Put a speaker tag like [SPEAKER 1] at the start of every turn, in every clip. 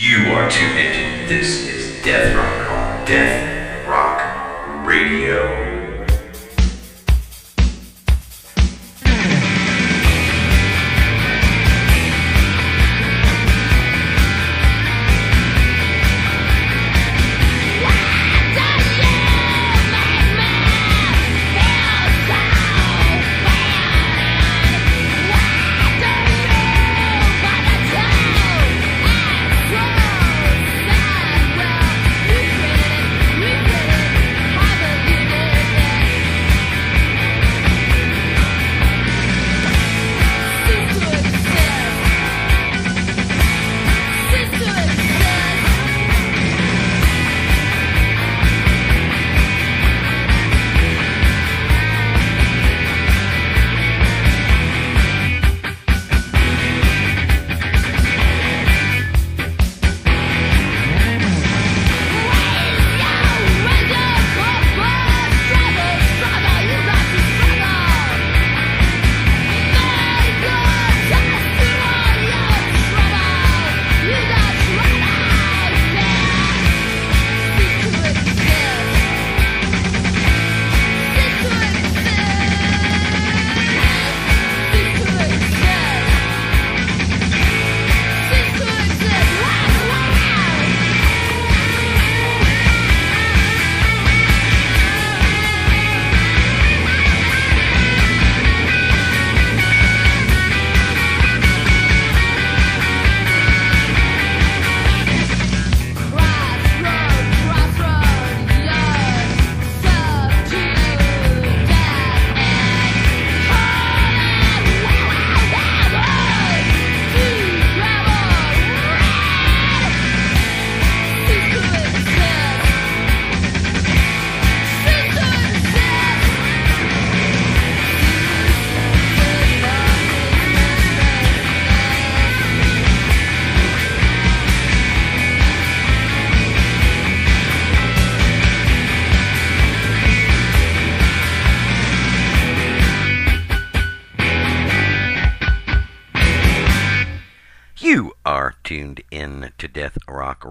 [SPEAKER 1] You are tuned in. This is Death Rock. Death Rock Radio.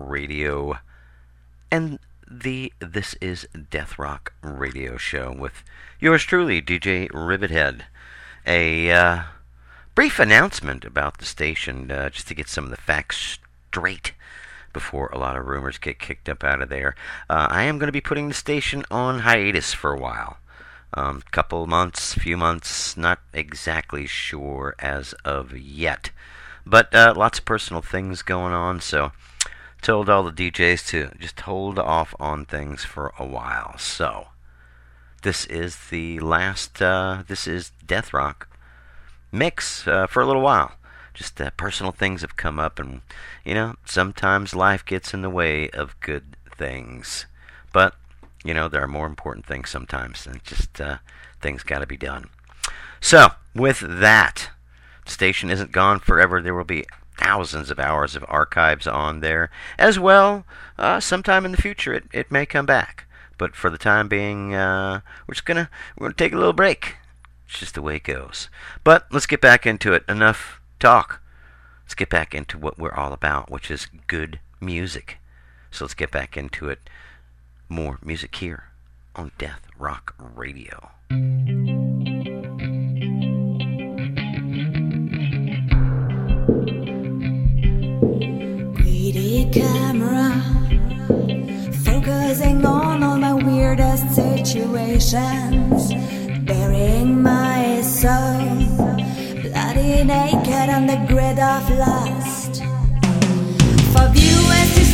[SPEAKER 2] Radio and the This is Death Rock Radio show with yours truly, DJ Rivethead. A uh, brief announcement about the station, uh, just to get some of the facts straight before a lot of rumors get kicked up out of there. Uh, I am going to be putting the station on hiatus for a while. Um, couple months, few months, not exactly sure as of yet. But uh, lots of personal things going on, so told all the DJs to just hold off on things for a while. So this is the last. Uh, this is Death Rock mix uh, for a little while. Just uh, personal things have come up, and you know sometimes life gets in the way of good things. But you know there are more important things sometimes, and just things got to be done. So with that station isn't gone forever. There will be thousands of hours of archives on there as well. Uh, sometime in the future, it, it may come back. But for the time being, uh, we're just gonna we're gonna take a little break. It's just the way it goes. But let's get back into it. Enough talk. Let's get back into what we're all about, which is good music. So let's get back into it. More music here on Death Rock Radio.
[SPEAKER 3] Camera Focusing on all my weirdest situations Bearing my soul Bloody naked on the grid of lust. For viewers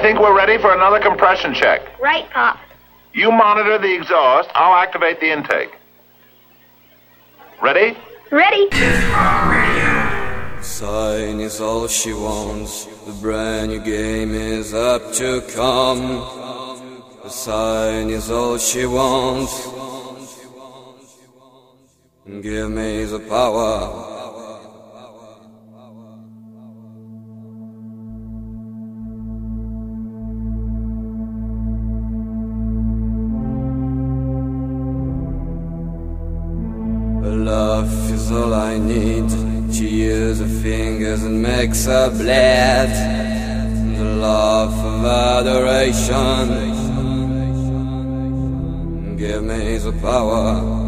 [SPEAKER 4] think we're ready for another compression check.
[SPEAKER 5] Right, Pop.
[SPEAKER 4] You monitor the exhaust. I'll activate the intake. Ready?
[SPEAKER 5] Ready?
[SPEAKER 1] Death Rock Radio.
[SPEAKER 6] Sign is all she wants. The brand new game is up to come. The sign is all she wants. Give me the power. Makes her bleed. The love of adoration. Give me the power.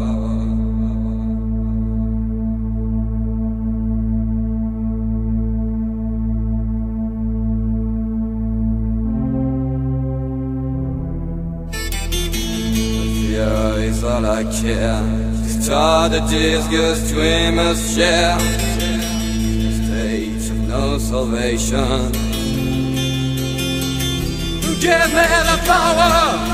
[SPEAKER 6] All I care. Start the disgust dreamers share. No salvation. Give me the power.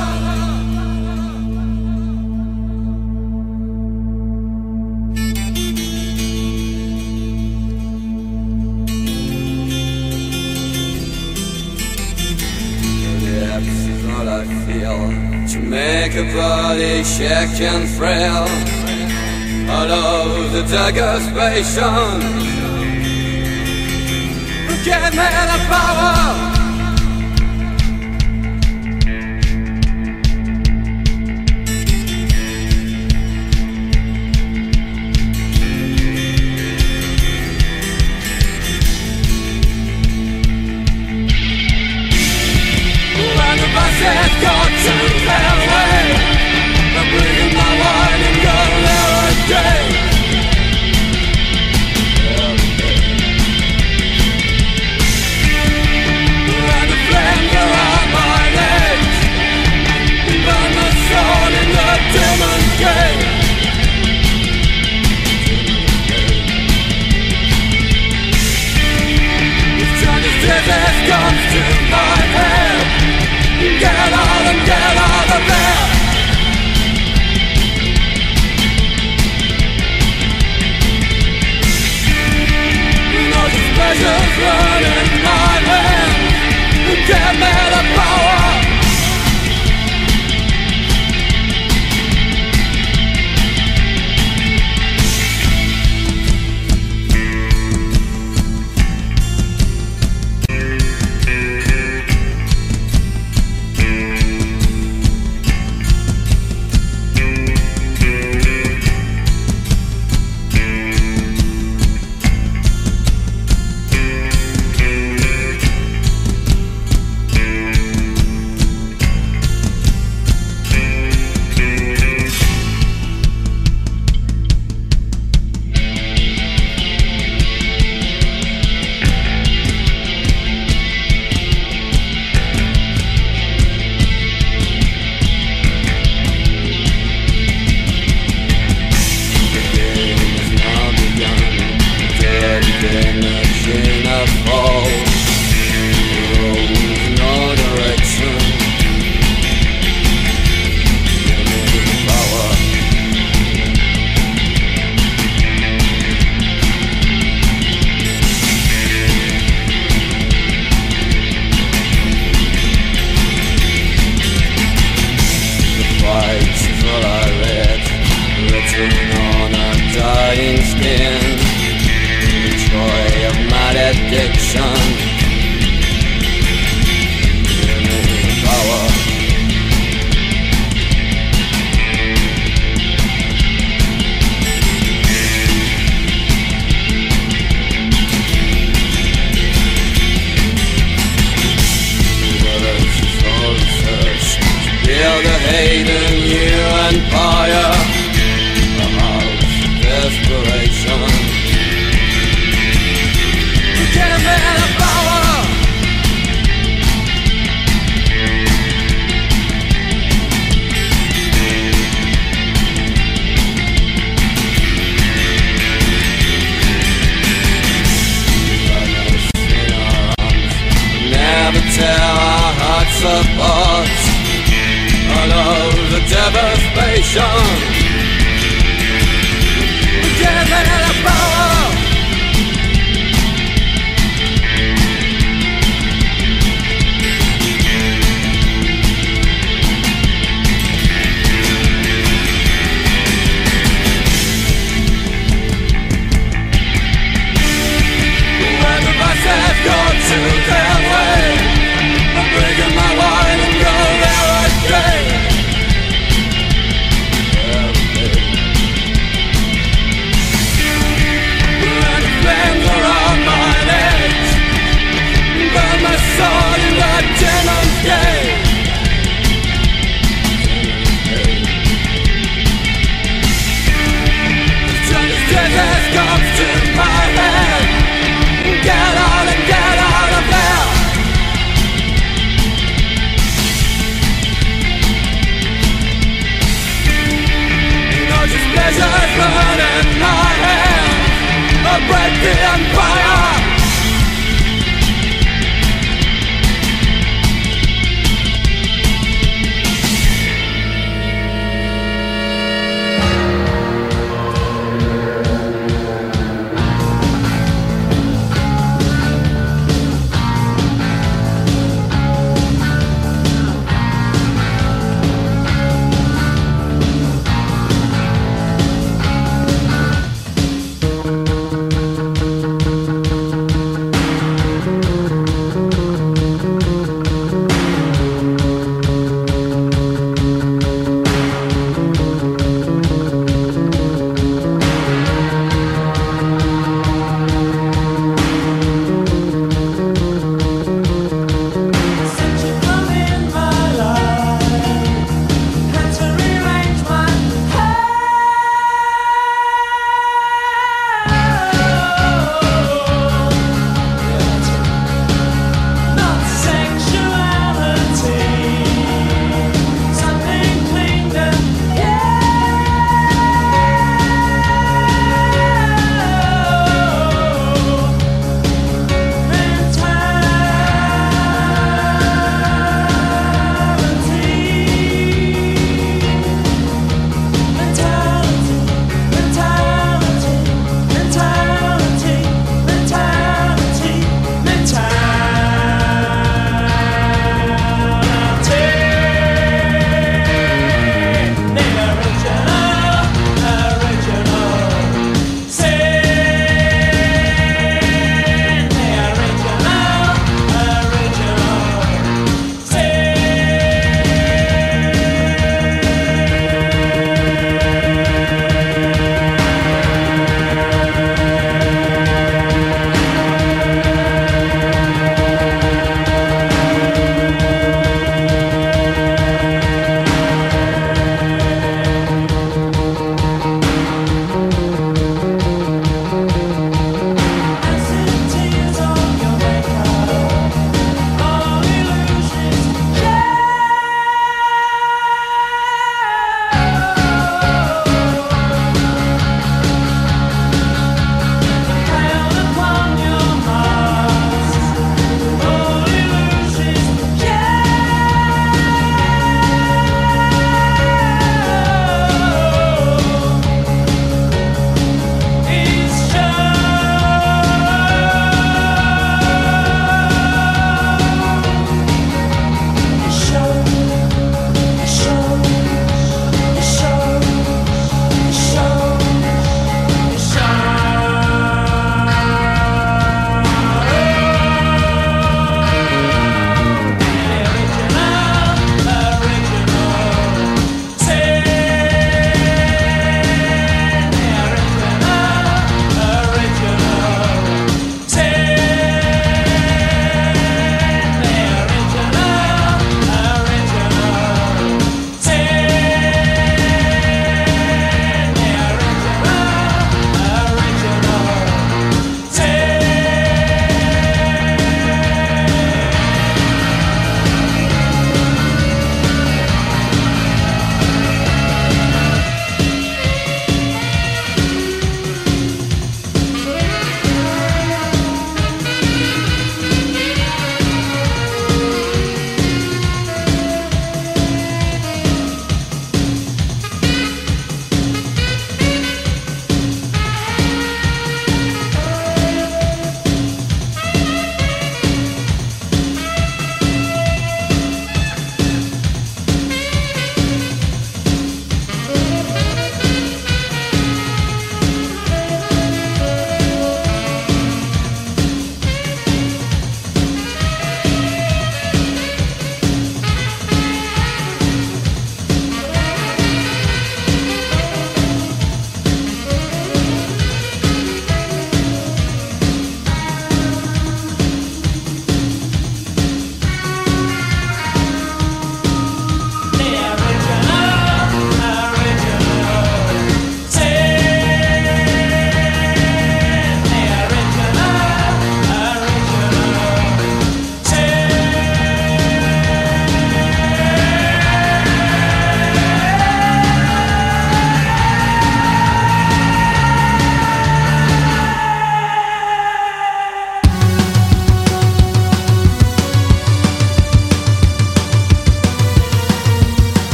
[SPEAKER 6] To make a body shake and frail. Out of the dagger's passion, give me the power.
[SPEAKER 7] angels running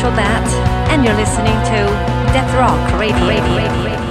[SPEAKER 7] Special Bat, and you're listening to Death Rock Radio. Radio.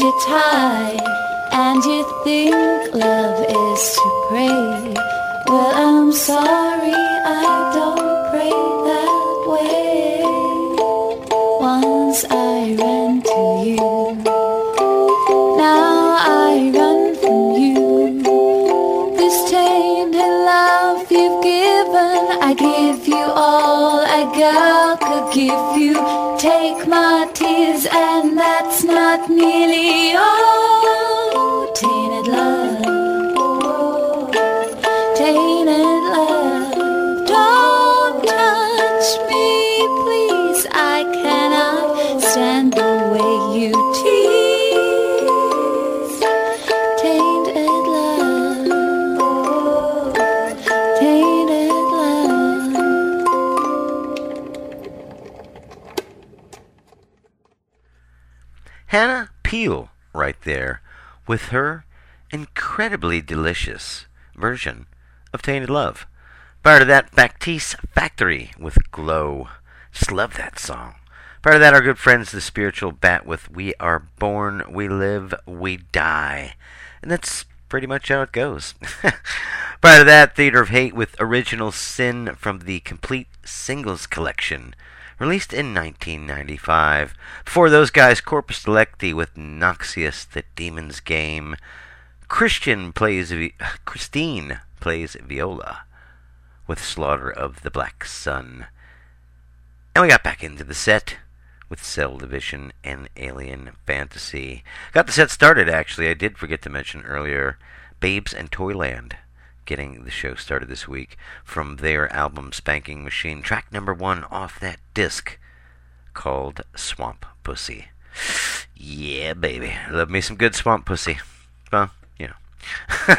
[SPEAKER 8] You
[SPEAKER 7] tight, and you think love is to pray. Well, I'm sorry, I don't pray that way. Once I ran to you, now I run from you. This tainted love you've given, I give you all a girl could give you. That's not
[SPEAKER 2] right there, with her incredibly delicious version of Tainted Love. Prior to that, Baptiste Factory with Glow. Just love that song. Prior to that, our good friends, the Spiritual Bat with We Are Born, We Live, We Die. And that's pretty much how it goes. Prior to that, Theatre of Hate with Original Sin from the Complete Singles Collection, released in 1995. Before those guys, Corpus Delicti with Noxious, The Demon's Game. Christian plays vi- Christine plays viola with Slaughter of the Black Sun. And we got back into the set with Cell Division and Alien Fantasy. Got the set started, actually. I did forget to mention earlier Babes and Toyland getting the show started this week from their album Spanking Machine. Track number one off that disc called Swamp Pussy. Yeah, baby. Love me some good Swamp Pussy. Well, you know.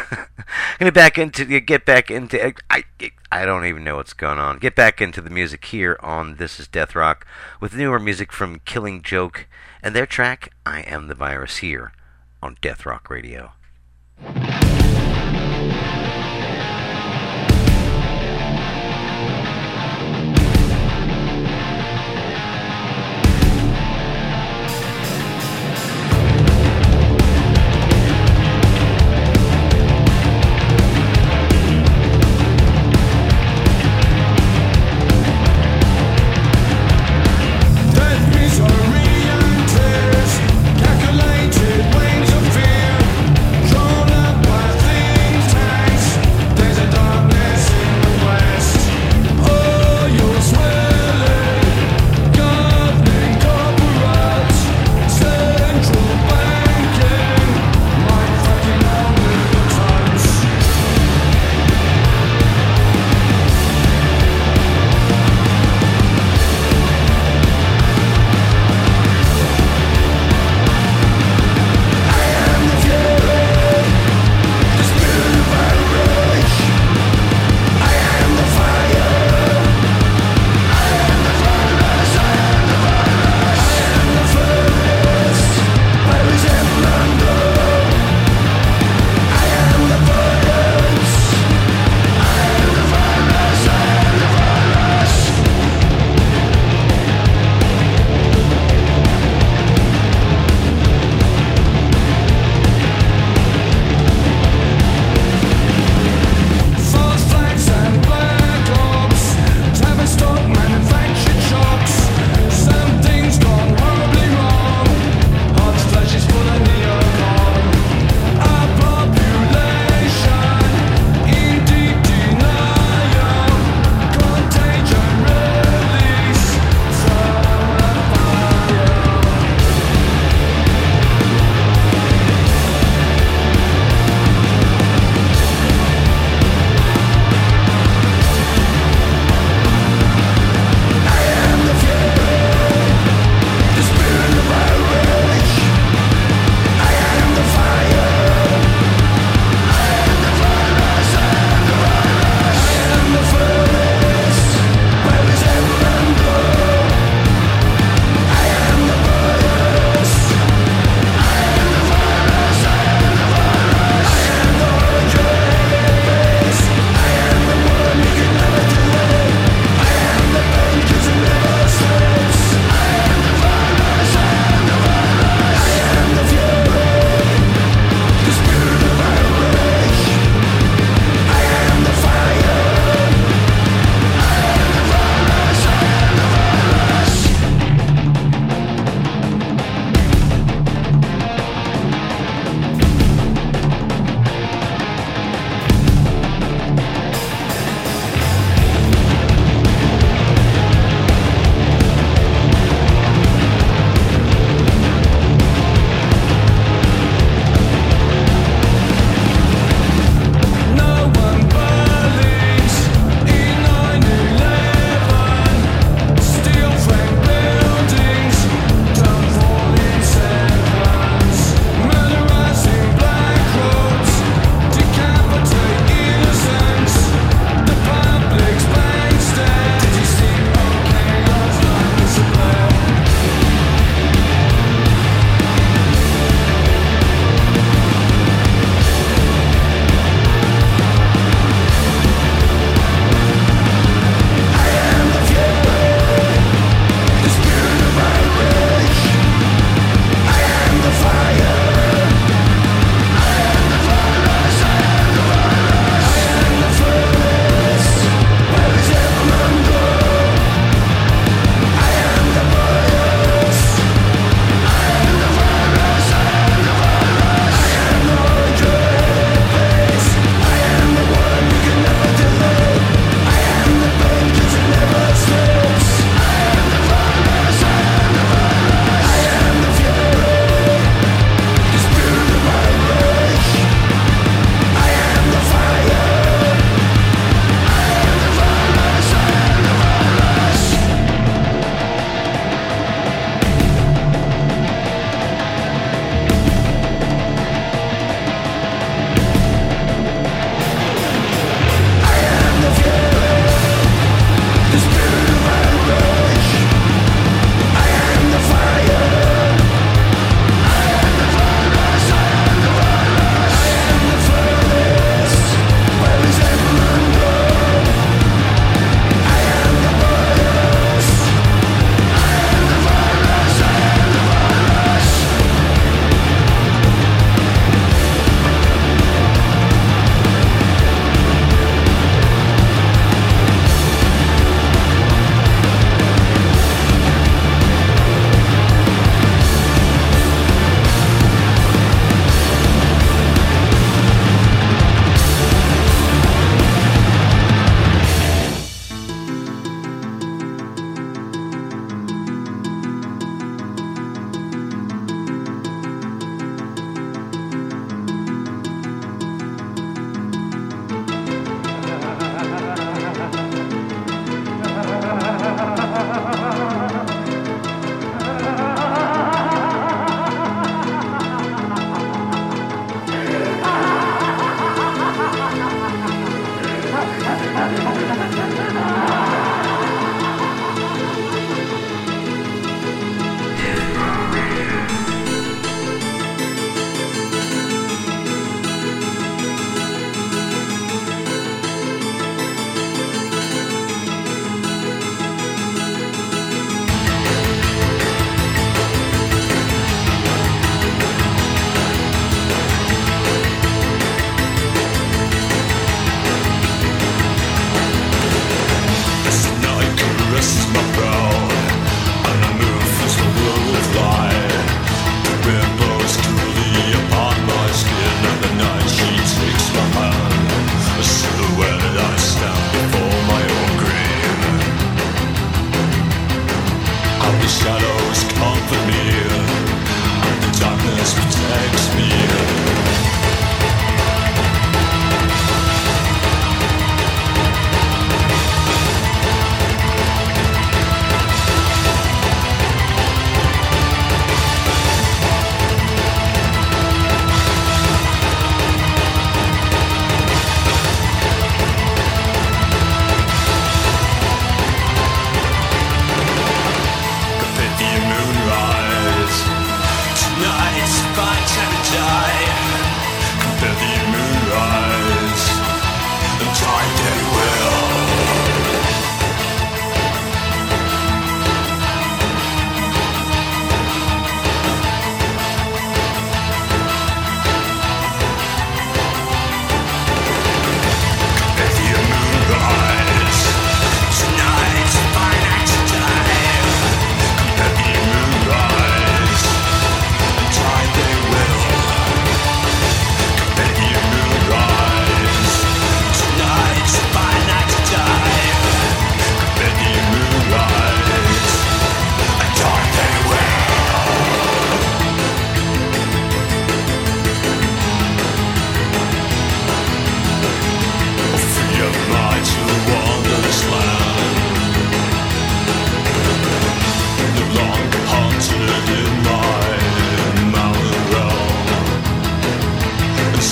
[SPEAKER 2] Gonna back into get back into I I don't even know what's going on. Get back into the music here on This Is Death Rock with newer music from Killing Joke and their track I Am the Virus here on Death Rock Radio.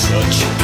[SPEAKER 9] Such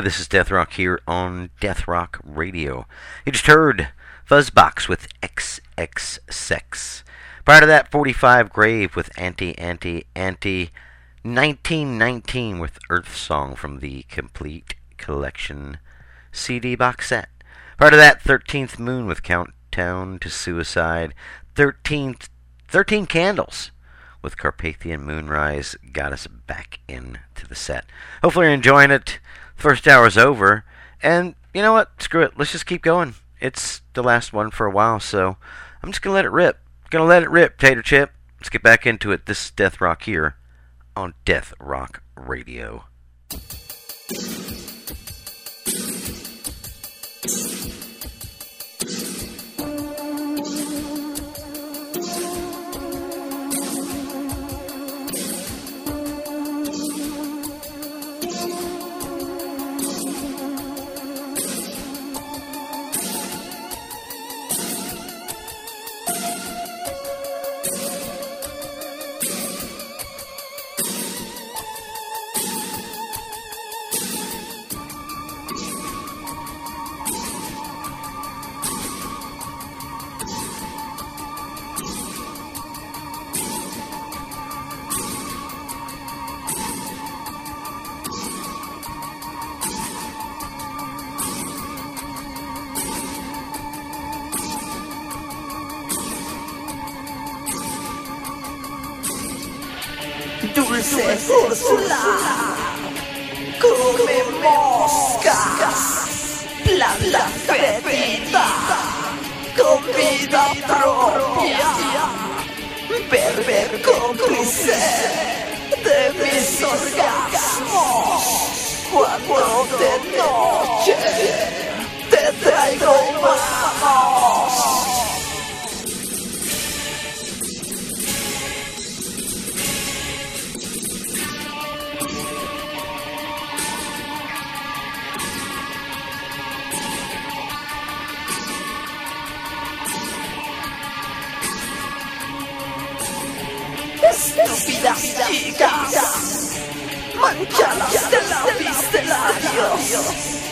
[SPEAKER 2] This is Death Rock here on Death Rock Radio. You just heard Fuzzbox with XX Sex. Prior to that, 45 Grave with Anti Anti Anti. 1919 with Earth Song from the Complete Collection CD box set. Prior to that, 13th Moon with Countdown to Suicide. 13th, 13 Candles with Carpathian Moonrise got us back into the set. Hopefully you're enjoying it. First hour's over. And you know what? Screw it. Let's just keep going. It's the last one for a while, so I'm just to let it rip. Gonna let it rip, Tater Chip. Let's get back into it. This is Death Rock here on Death Rock Radio.
[SPEAKER 10] Dulce Úrsula, come moscas, planta fetida, con vida propia, perver cómplice de mis orgasmos, cuando de noche te traigo manos. Estúpidas chicas, manchadas de lápiz de labios,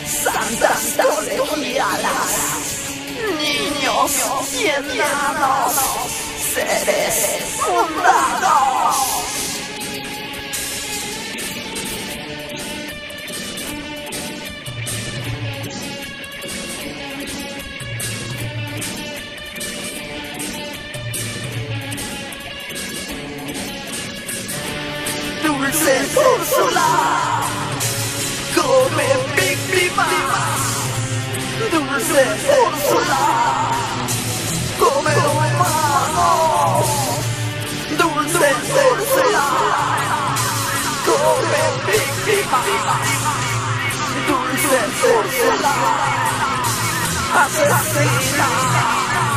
[SPEAKER 10] santas colegialas, niños y enanos, seres fundados. Dulce Úrsula, come humanos. Dulce Úrsula, come víctimas. Dulce Úrsula, asesina.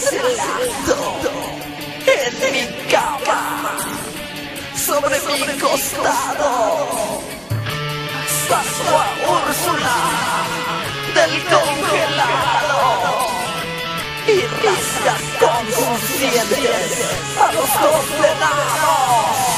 [SPEAKER 10] tras el lado, en mi cama, sobre mi costado. Saco a Úrsula del congelado y rasga con sus dientes a los condenados.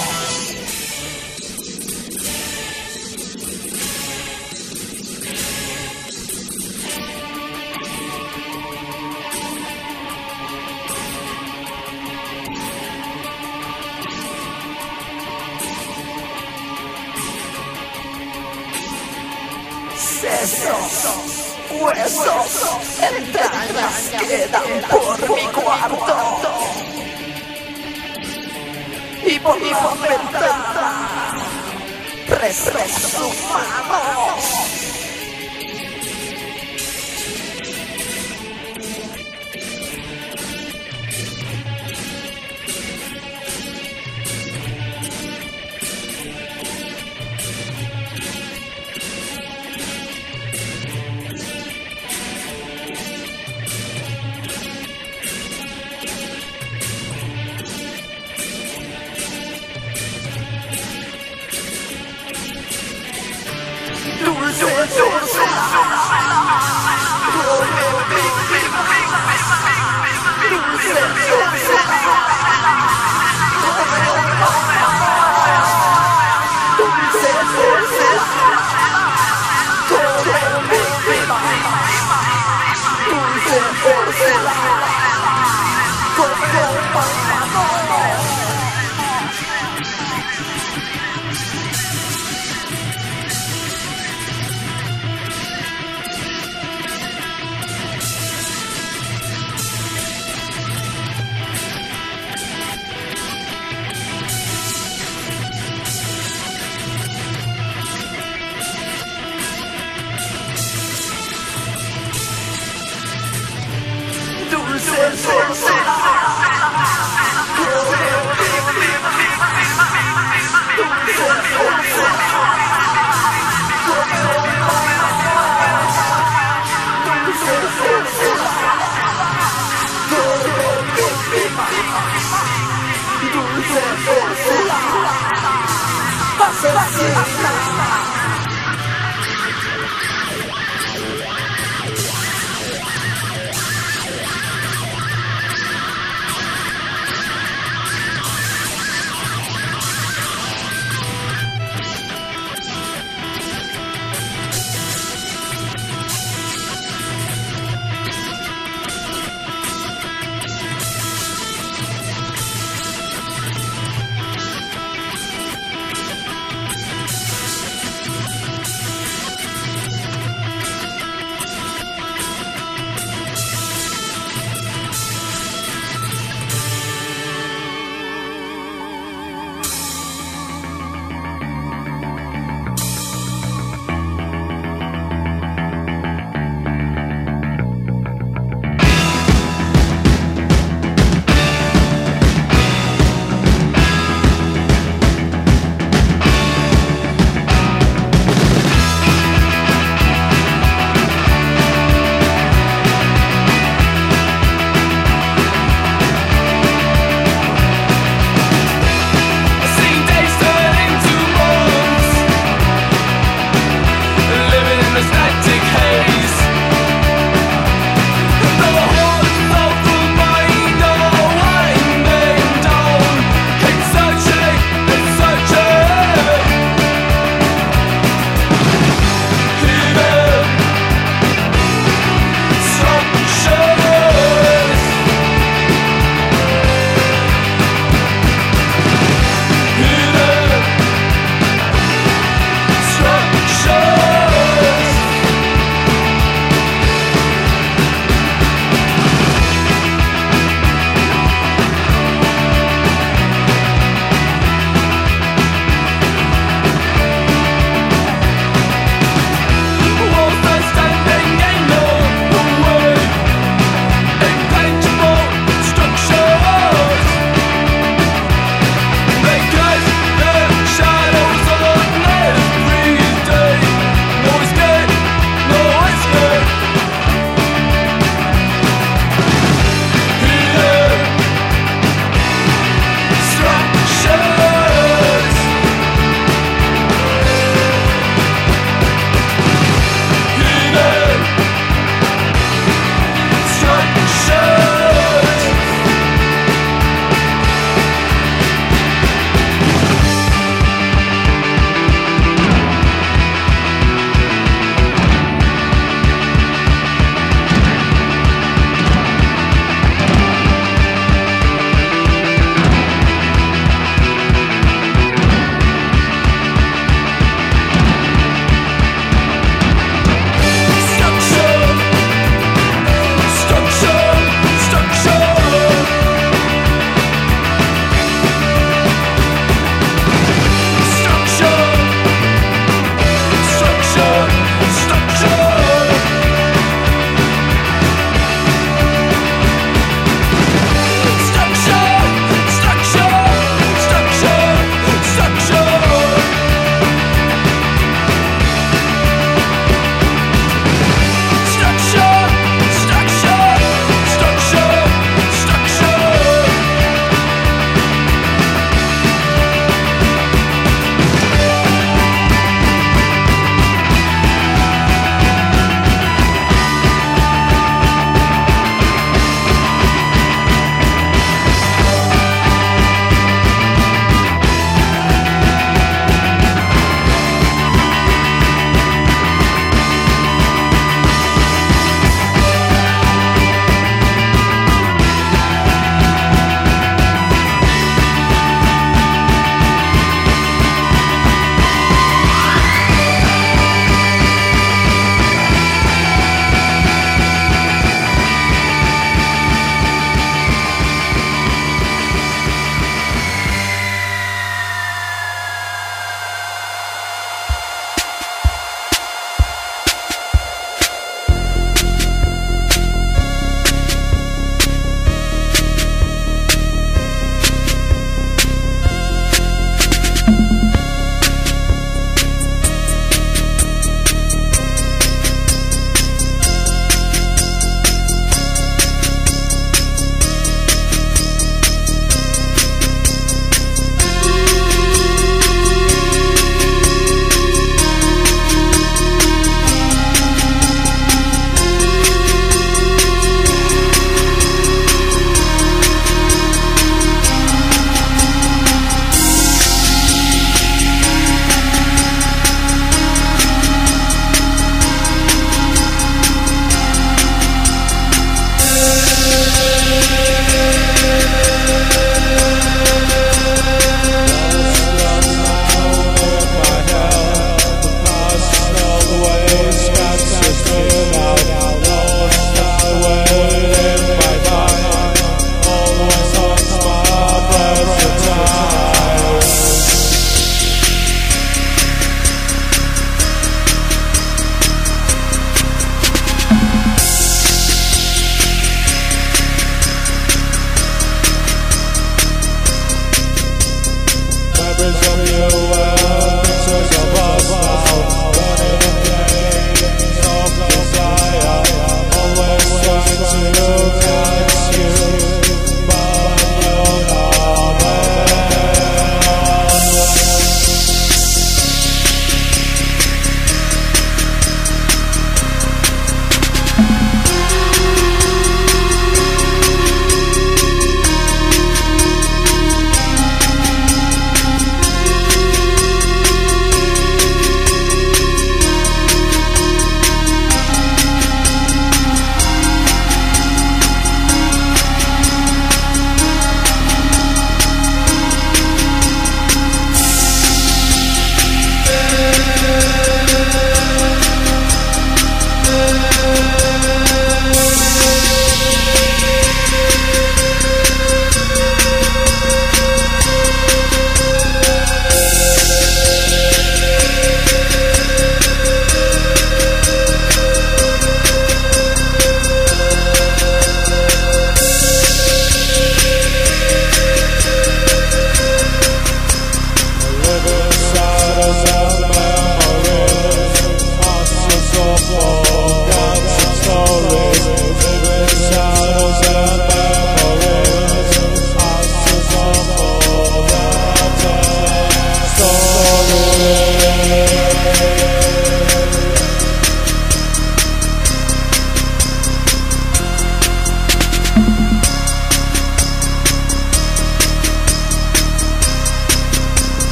[SPEAKER 10] Sesos, huesos, entrañas quedan por mi cuarto. Y por la ventana, restos humanos.